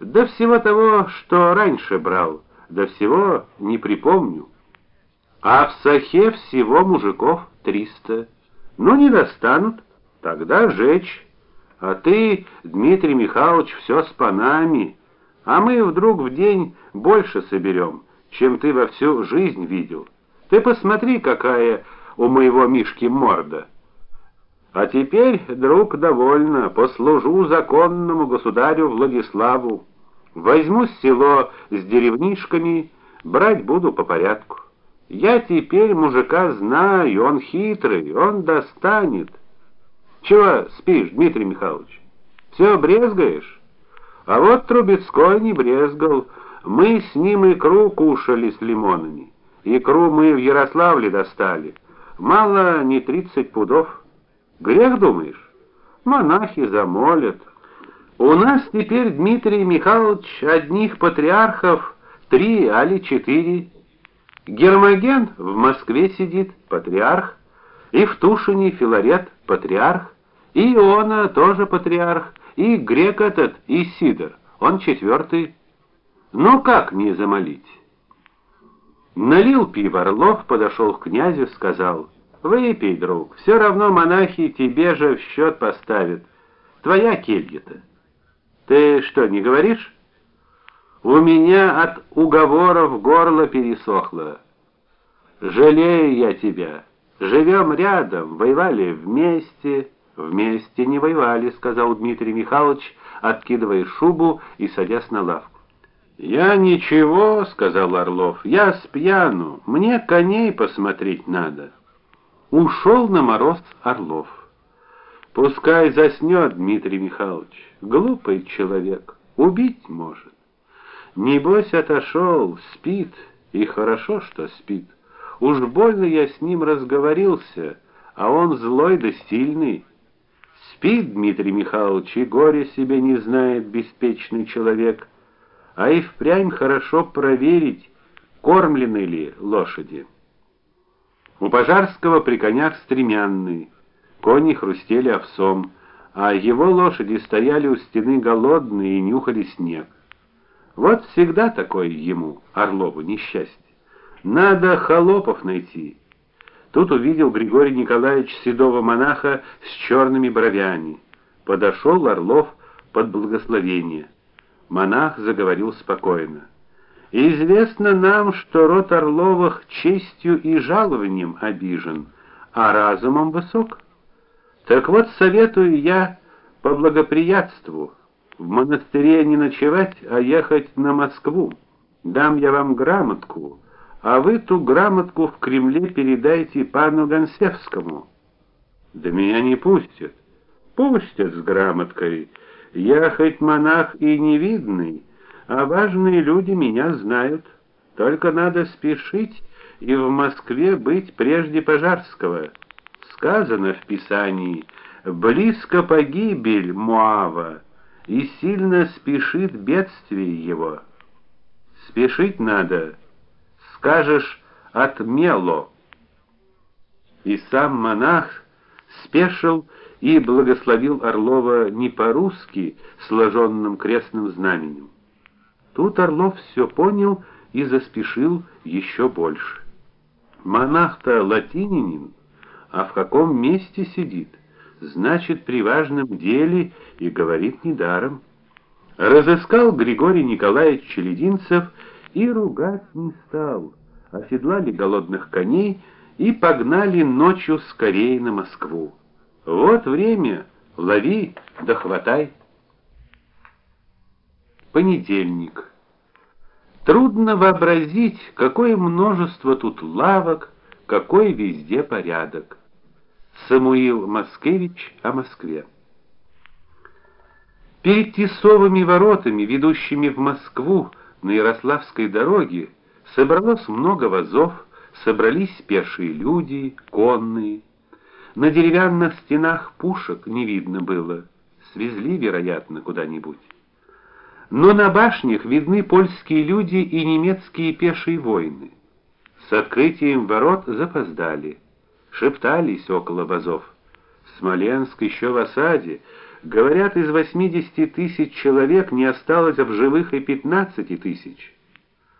до всего того, что раньше брал, до всего не припомню. А в Сахе всего мужиков триста. Ну не достанут, тогда жечь. А ты, Дмитрий Михайлович, все с панами, а мы вдруг в день больше соберем, чем ты во всю жизнь видел. Ты посмотри, какая у моего Мишки морда. А теперь, друг, довольно, послужу законному государю Владиславу. Возьму село с деревнишками, брать буду по порядку. Я теперь мужика знаю, он хитрый, он достанет. Чего спишь, Дмитрий Михайлович? Все брезгаешь? А вот Трубецкой не брезгал. Мы с ним икру кушали с лимонами. Икру мы в Ярославле достали. Мало не тридцать пудов. Грех, думаешь? Монахи замолят. У нас теперь Дмитрий Михайлович одних патриархов три али четыре. Гермоген в Москве сидит, патриарх, и в Тушине Филарет патриарх, и Иона тоже патриарх, и грек этот Исидор, он четвертый. Ну как не замолить? Налил пиво Орлов, подошел к князю, сказал: "Выпей, друг, все равно монахи тебе же в счет поставят. Твоя келья-то. Ты что, не говоришь?" У меня от уговоров горло пересохло. Жалею я тебя. Живем рядом, воевали вместе, вместе не воевали, сказал Дмитрий Михайлович, откидывая шубу и садясь на лавку. Я ничего, сказал Орлов. Я спьяну. Мне коней посмотреть надо. Ушел на мороз Орлов. Пускай заснет Дмитрий Михайлович. Глупый человек, убить может. Небось отошел, спит, и хорошо, что спит. Уж больно я с ним разговорился, а он злой да сильный. Спит Дмитрий Михайлович, и горе себе не знает беспечный человек. А и впрямь хорошо проверить, кормлены ли лошади. У Пожарского при конях стремянный, кони хрустели овсом, а его лошади стояли у стены голодные и нюхали снег. Вот всегда такое ему, Орлову, несчастье. Надо холопов найти. Тут увидел Григорий Николаевич седого монаха с черными бровями. Подошел Орлов под благословение. Монах заговорил спокойно. Известно нам, что род Орловых честью и жалованием обижен, а разумом высок. Так вот советую я по благоприятству в монастыре не ночевать, а ехать на Москву. Дам я вам грамотку, а вы ту грамотку в Кремле передайте пану Гонсевскому. Да меня не пустят. Пустят с грамоткой. Я хоть монах и невидный, а важные люди меня знают. Только надо спешить и в Москве быть прежде Пожарского. Сказано в Писании: близко погибель Муава и сильно спешит бедствие его. Спешить надо, скажешь, отмело. И сам монах спешил и благословил Орлова не по-русски сложенным крестным знаменем. Тут Орлов все понял и заспешил еще больше. Монах-то латининин, а в каком месте сидит? значит, при важном деле и говорит недаром. Разыскал Григорий Николаевич Челединцев и ругать не стал. Оседлали голодных коней и погнали ночью скорее на Москву. Вот время, лови да. Понедельник. Трудно вообразить, какое множество тут лавок, какой везде порядок. Самуил Маскевич о Москве. Перед Тисовыми воротами, ведущими в Москву на Ярославской дороге, собралось много вазов, собрались пешие люди, конные. На деревянных стенах пушек не видно было, свезли, вероятно, куда-нибудь. Но на башнях видны польские люди и немецкие пешие воины. С открытием ворот запоздали шептались около вазов. Смоленск еще в осаде, Говорят, из 80 тысяч человек не осталось в живых и 15 тысяч.